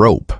rope.